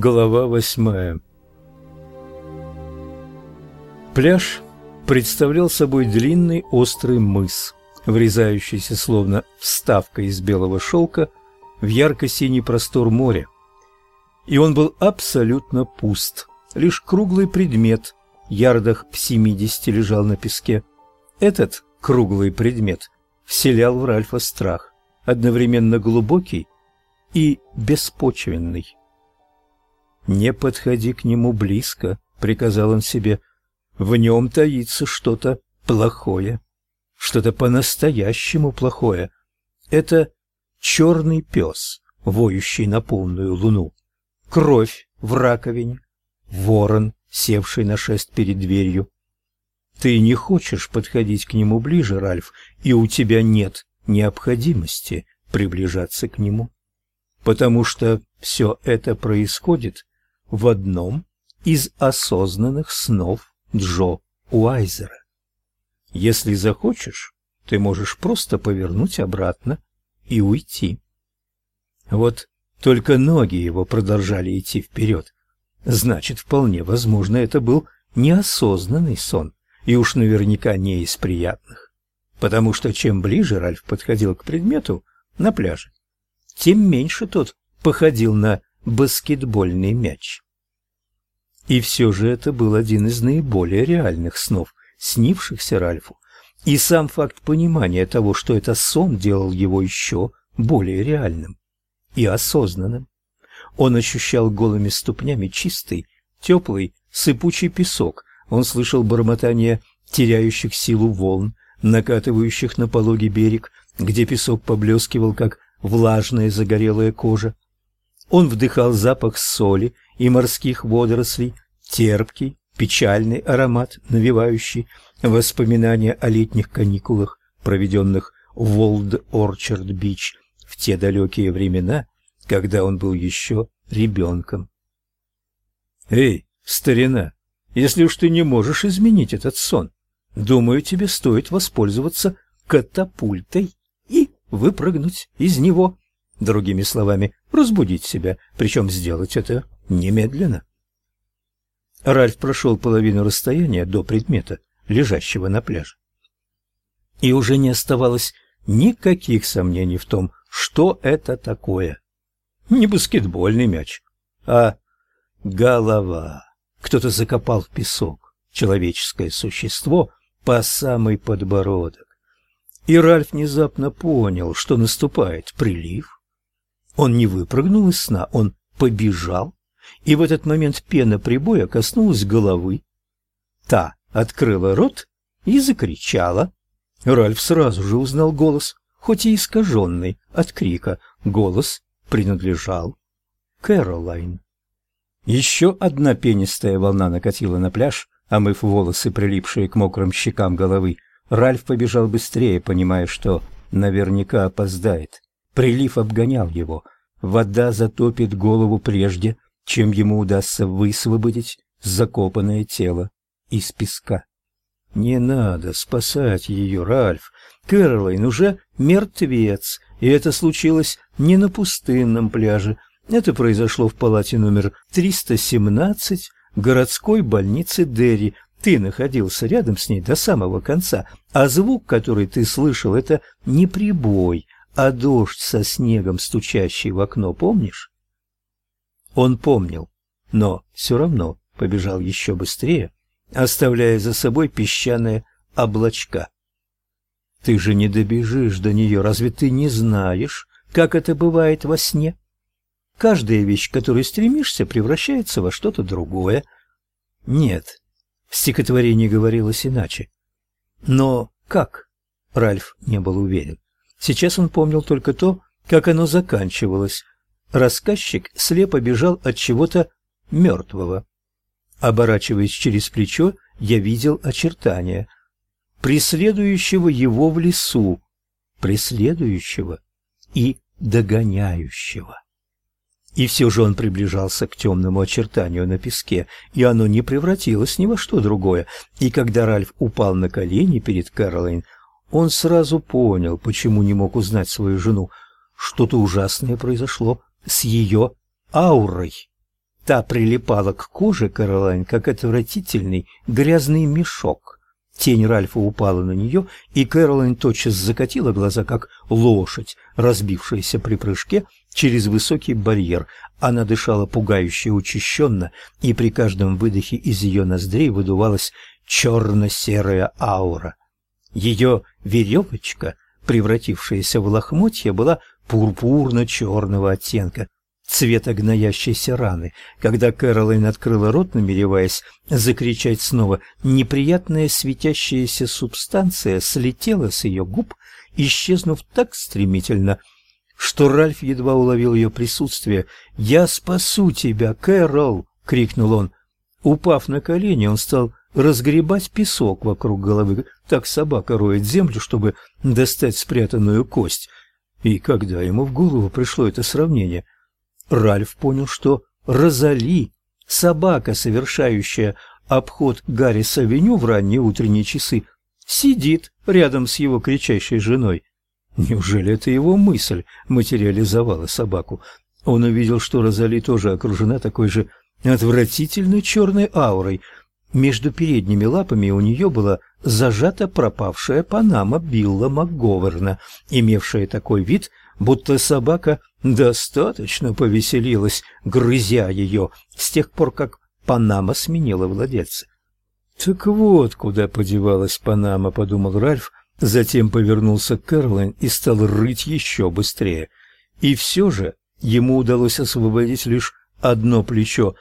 Глава восьмая Пляж представлял собой длинный острый мыс, врезающийся словно вставка из белого шелка в ярко-синий простор моря. И он был абсолютно пуст. Лишь круглый предмет, ярдах в семидесяти, лежал на песке. Этот круглый предмет вселял в Ральфа страх, одновременно глубокий и беспочвенный. «Не подходи к нему близко», — приказал он себе. «В нем таится что-то плохое, что-то по-настоящему плохое. Это черный пес, воющий на полную луну, кровь в раковине, ворон, севший на шест перед дверью. Ты не хочешь подходить к нему ближе, Ральф, и у тебя нет необходимости приближаться к нему, потому что все это происходит в одном из осознанных снов Джо Уайзера. Если захочешь, ты можешь просто повернуть обратно и уйти. Вот только ноги его продолжали идти вперед. Значит, вполне возможно, это был неосознанный сон, и уж наверняка не из приятных. Потому что чем ближе Ральф подходил к предмету на пляже, тем меньше тот походил на баскетбольный мяч. И все же это был один из наиболее реальных снов, снившихся Ральфу. И сам факт понимания того, что это сон, делал его еще более реальным и осознанным. Он ощущал голыми ступнями чистый, теплый, сыпучий песок. Он слышал бормотание теряющих силу волн, накатывающих на пологий берег, где песок поблескивал, как влажная загорелая кожа. Он вдыхал запах соли и морских водорослей, терпкий, печальный аромат, навевающий воспоминания о летних каникулах, проведенных в Олд-Орчард-Бич в те далекие времена, когда он был еще ребенком. «Эй, старина, если уж ты не можешь изменить этот сон, думаю, тебе стоит воспользоваться катапультой и выпрыгнуть из него». Другими словами, разбудить себя, причем сделать это немедленно. Ральф прошел половину расстояния до предмета, лежащего на пляже. И уже не оставалось никаких сомнений в том, что это такое. Не баскетбольный мяч, а голова. Кто-то закопал в песок человеческое существо по самый подбородок. И Ральф внезапно понял, что наступает прилив, он не выпрыгнул из сна, он побежал, и в этот момент пена прибоя коснулась головы. Та открыла рот и закричала. Ральф сразу же узнал голос, хоть и искаженный от крика. Голос принадлежал Кэролайн. Еще одна пенистая волна накатила на пляж, омыв волосы, прилипшие к мокрым щекам головы. Ральф побежал быстрее, понимая, что наверняка опоздает. Прилив обгонял его. Вода затопит голову прежде, чем ему удастся высвободить закопанное тело из песка. Не надо спасать ее, Ральф. Кэролайн уже мертвец, и это случилось не на пустынном пляже. Это произошло в палате номер 317 городской больницы Дерри. Ты находился рядом с ней до самого конца, а звук, который ты слышал, это не прибой, а дождь со снегом, стучащий в окно, помнишь? Он помнил, но все равно побежал еще быстрее, оставляя за собой песчаные облачка. Ты же не добежишь до нее, разве ты не знаешь, как это бывает во сне? Каждая вещь, к которой стремишься, превращается во что-то другое. Нет, в стихотворении говорилось иначе. Но как? Ральф не был уверен. Сейчас он помнил только то, как оно заканчивалось. Рассказчик слепо бежал от чего-то мертвого. Оборачиваясь через плечо, я видел очертания преследующего его в лесу, преследующего и догоняющего. И все же он приближался к темному очертанию на песке, и оно не превратилось ни во что другое. И когда Ральф упал на колени перед Кэролайн, он сразу понял, почему не мог узнать свою жену. Что-то ужасное произошло с ее аурой. Та прилипала к коже Кэролайн, как отвратительный грязный мешок. Тень Ральфа упала на нее, и Кэролайн тотчас закатила глаза, как лошадь, разбившаяся при прыжке через высокий барьер. Она дышала пугающе учащенно, и при каждом выдохе из ее ноздрей выдувалась черно-серая аура. Ее веревочка, превратившаяся в лохмотья, была пурпурно-черного оттенка, цвета гноящейся раны. Когда Кэролайн открыла рот, намереваясь закричать снова, неприятная светящаяся субстанция слетела с ее губ, исчезнув так стремительно, что Ральф едва уловил ее присутствие. «Я спасу тебя, Кэрол!» — крикнул он. Упав на колени, он стал разгребать песок вокруг головы. Так собака роет землю, чтобы достать спрятанную кость. И когда ему в голову пришло это сравнение — Ральф понял, что Розали, собака, совершающая обход Гаррис-авеню в ранние утренние часы, сидит рядом с его кричащей женой. Неужели это его мысль материализовала собаку? Он увидел, что Розали тоже окружена такой же отвратительной черной аурой. Между передними лапами у нее была зажата пропавшая панама Билла МакГоверна, имевшая такой вид, будто собака достаточно повеселилась, грызя ее, с тех пор, как Панама сменила владельца. «Так вот, куда подевалась Панама», — подумал Ральф, затем повернулся к Кэролайн и стал рыть еще быстрее. И все же ему удалось освободить лишь одно плечо.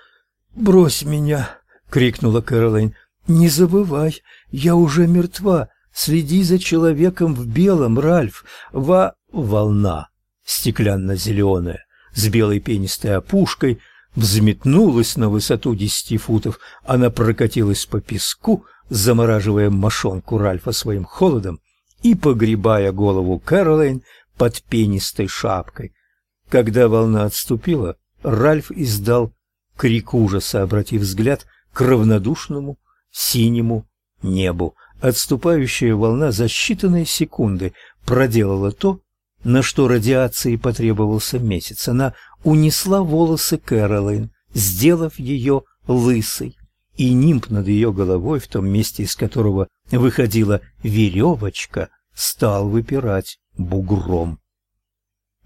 «Брось меня!» — крикнула Кэролайн. «Не забывай, я уже мертва. Следи за человеком в белом, Ральф. Ва...» Волна стеклянно-зеленая, с белой пенистой опушкой, взметнулась на высоту десяти футов. Она прокатилась по песку, замораживая мошонку Ральфа своим холодом и погребая голову Кэролайн под пенистой шапкой. Когда волна отступила, Ральф издал крик ужаса, обратив взгляд к равнодушному синему небу. Отступающая волна за считанные секунды проделала то, на что радиации потребовался месяц. Она унесла волосы Кэролайн, сделав ее лысой, и нимб над ее головой, в том месте, из которого выходила веревочка, стал выпирать бугром.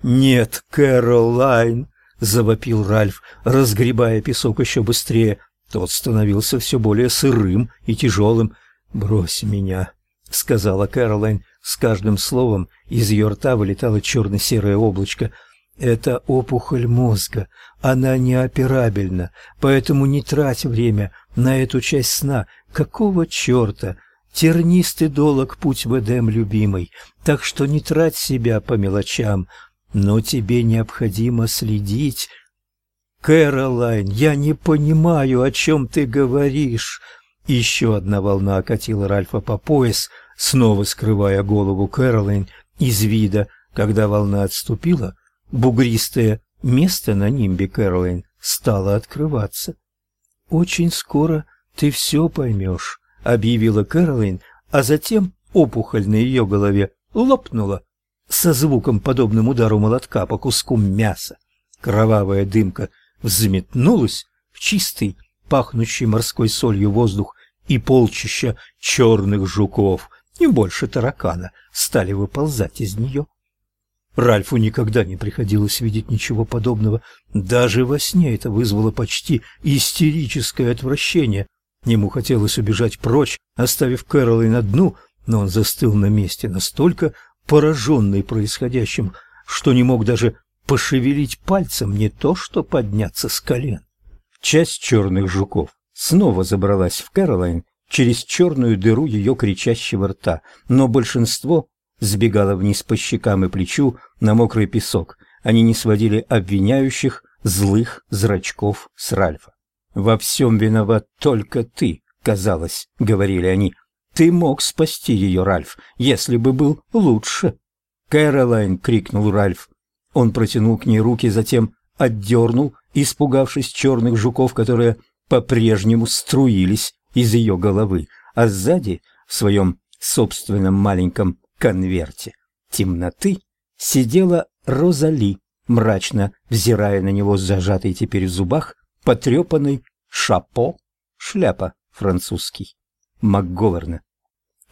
«Нет, Кэролайн!» — завопил Ральф, разгребая песок еще быстрее. Тот становился все более сырым и тяжелым. «Брось меня!» — сказала Кэролайн, с каждым словом из ее рта вылетало черно-серое облачко. «Это опухоль мозга. Она неоперабельна, поэтому не трать время на эту часть сна. Какого черта? Тернистый долог путь в Эдем, любимый, так что не трать себя по мелочам. Но тебе необходимо следить». «Кэролайн, я не понимаю, о чем ты говоришь». Еще одна волна окатила Ральфа по пояс, снова скрывая голову Кэролайн из вида. Когда волна отступила, бугристое место на нимбе Кэролайн стало открываться. «Очень скоро ты все поймешь», — объявила Кэролайн, а затем опухоль на ее голове лопнула со звуком, подобным удару молотка по куску мяса. Кровавая дымка взметнулась в чистый, пахнущий морской солью воздух, и полчища черных жуков — не больше таракана, стали выползать из нее. Ральфу никогда не приходилось видеть ничего подобного. Даже во сне это вызвало почти истерическое отвращение. Ему хотелось убежать прочь, оставив Кэролай на дну, но он застыл на месте, настолько пораженный происходящим, что не мог даже пошевелить пальцем, не то что подняться с колен. Часть черных жуков снова забралась в Кэролайн через черную дыру ее кричащего рта, но большинство сбегало вниз по щекам и плечу на мокрый песок. Они не сводили обвиняющих злых зрачков с Ральфа. «Во всем виноват только ты», — казалось, — говорили они. «Ты мог спасти ее, Ральф, если бы был лучше». «Кэролайн!» — крикнул Ральф. Он протянул к ней руки, затем отдернул, испугавшись черных жуков, которые по-прежнему струились из ее головы, а сзади, в своем собственном маленьком конверте темноты, сидела Розали, мрачно взирая на него с зажатой теперь в зубах потрепанный шапо, шляпа французский, МакГоверна.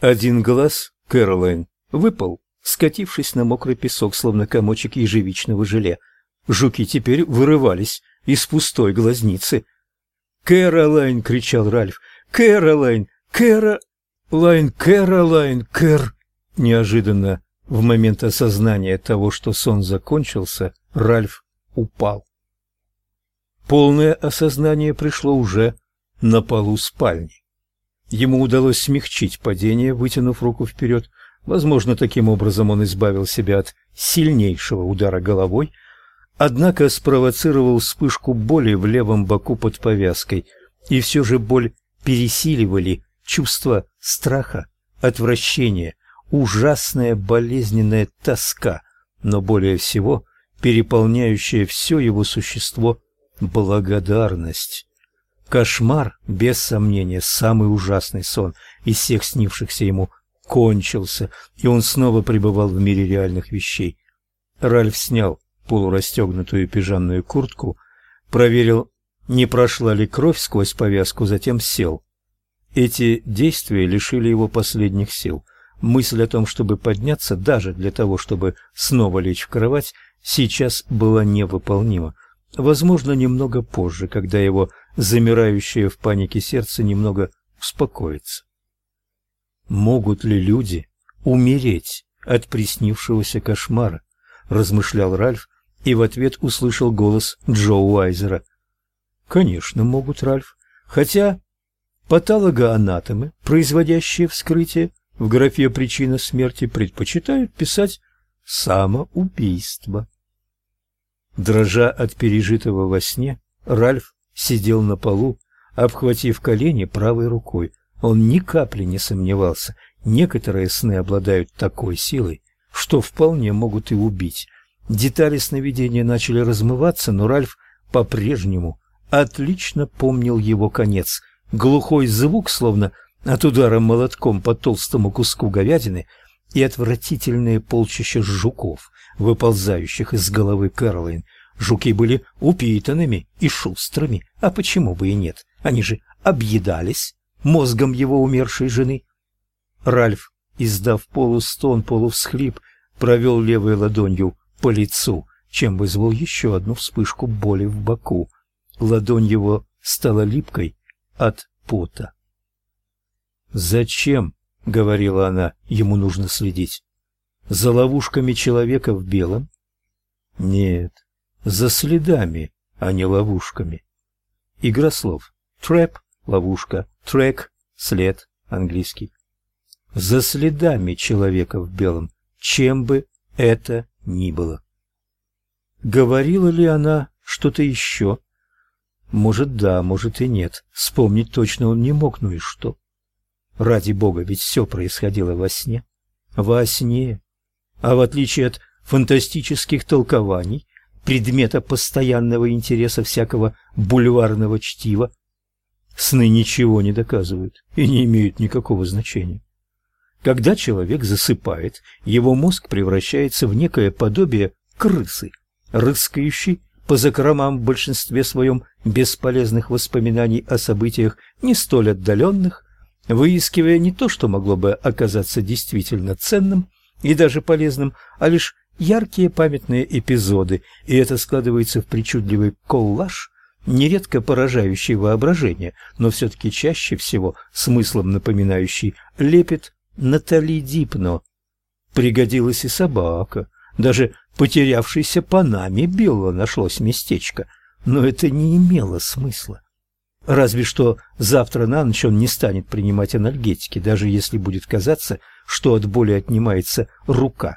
Один глаз Кэролайн выпал, скатившись на мокрый песок, словно комочек ежевичного желе. Жуки теперь вырывались из пустой глазницы. «Кэролайн!» — кричал Ральф. «Кэролайн! Кэролайн! Кэролайн! Кэр!» Неожиданно, в момент осознания того, что сон закончился, Ральф упал. Полное осознание пришло уже на полу спальни. Ему удалось смягчить падение, вытянув руку вперед. Возможно, таким образом он избавил себя от сильнейшего удара головой, однако спровоцировал вспышку боли в левом боку под повязкой, и все же боль пересиливали чувство страха, отвращения, ужасная болезненная тоска, но более всего переполняющая все его существо благодарность. Кошмар, без сомнения, самый ужасный сон из всех снившихся ему, кончился, и он снова пребывал в мире реальных вещей. Ральф снял полурастегнутую пижамную куртку, проверил, не прошла ли кровь сквозь повязку, затем сел. Эти действия лишили его последних сил. Мысль о том, чтобы подняться, даже для того, чтобы снова лечь в кровать, сейчас была невыполнима. Возможно, немного позже, когда его замирающее в панике сердце немного успокоится. Могут ли люди умереть от приснившегося кошмара? размышлял Ральф и в ответ услышал голос Джо Уайзера. Конечно, могут, Ральф, хотя патологоанатомы, производящие вскрытие в графе причина смерти, предпочитают писать самоубийство. Дрожа от пережитого во сне, Ральф сидел на полу, обхватив колени правой рукой. Он ни капли не сомневался. Некоторые сны обладают такой силой, что вполне могут и убить. Детали сновидения начали размываться, но Ральф по-прежнему отлично помнил его конец. Глухой звук, словно от удара молотком по толстому куску говядины, и отвратительные полчища жуков, выползающих из головы Кэролайн, Жуки были упитанными и шустрыми, а почему бы и нет? Они же объедались мозгом его умершей жены. Ральф, издав полустон, полувсхлип, провел левой ладонью по лицу, чем вызвал еще одну вспышку боли в боку. Ладонь его стала липкой от пота. «Зачем?» — говорила она, — ему нужно следить. «За ловушками человека в белом?» «Нет, за следами, а не ловушками. Игра слов. Trap – ловушка, track – след, английский. За следами человека в белом, чем бы это ни было. Говорила ли она что-то еще? Может, да, может и нет. Вспомнить точно он не мог, ну и что? Ради бога, ведь все происходило во сне. Во сне. А в отличие от фантастических толкований, предмета постоянного интереса всякого бульварного чтива. Сны ничего не доказывают и не имеют никакого значения. Когда человек засыпает, его мозг превращается в некое подобие крысы, рыскающей по закромам в большинстве своем бесполезных воспоминаний о событиях не столь отдаленных, выискивая не то, что могло бы оказаться действительно ценным и даже полезным, а лишь яркие памятные эпизоды, и это складывается в причудливый коллаж, нередко поражающий воображение, но все-таки чаще всего смыслом напоминающий лепет Натали Дипно. Пригодилась и собака, даже потерявшейся Панаме Билла нашлось местечко, но это не имело смысла. Разве что завтра на ночь он не станет принимать анальгетики, даже если будет казаться, что от боли отнимается рука.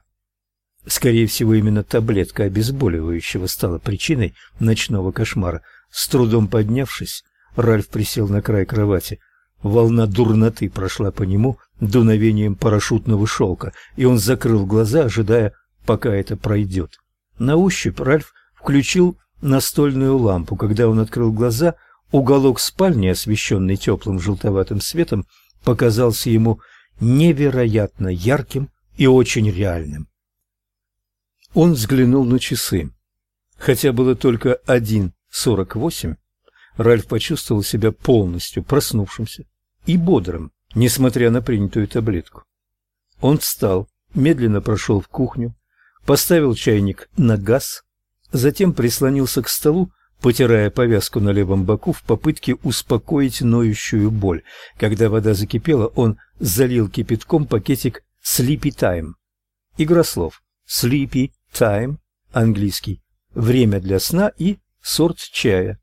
Скорее всего, именно таблетка обезболивающего стала причиной ночного кошмара. С трудом поднявшись, Ральф присел на край кровати. Волна дурноты прошла по нему дуновением парашютного шелка, и он закрыл глаза, ожидая, пока это пройдет. На ощупь Ральф включил настольную лампу. Когда он открыл глаза, уголок спальни, освещенный теплым желтоватым светом, показался ему невероятно ярким и очень реальным. Он взглянул на часы. Хотя было только один сорок восемь, Ральф почувствовал себя полностью проснувшимся и бодрым, несмотря на принятую таблетку. Он встал, медленно прошел в кухню, поставил чайник на газ, затем прислонился к столу, потирая повязку на левом боку в попытке успокоить ноющую боль. Когда вода закипела, он залил кипятком пакетик Sleepy Time. Игра слов. Sleepy Time, английский. Время для сна и сорт чая.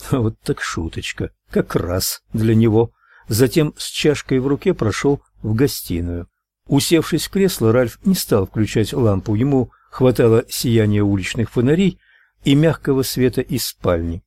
Вот так шуточка, как раз для него. Затем с чашкой в руке прошел в гостиную. Усевшись в кресло, Ральф не стал включать лампу. Ему хватало сияния уличных фонарей и мягкого света из спальни.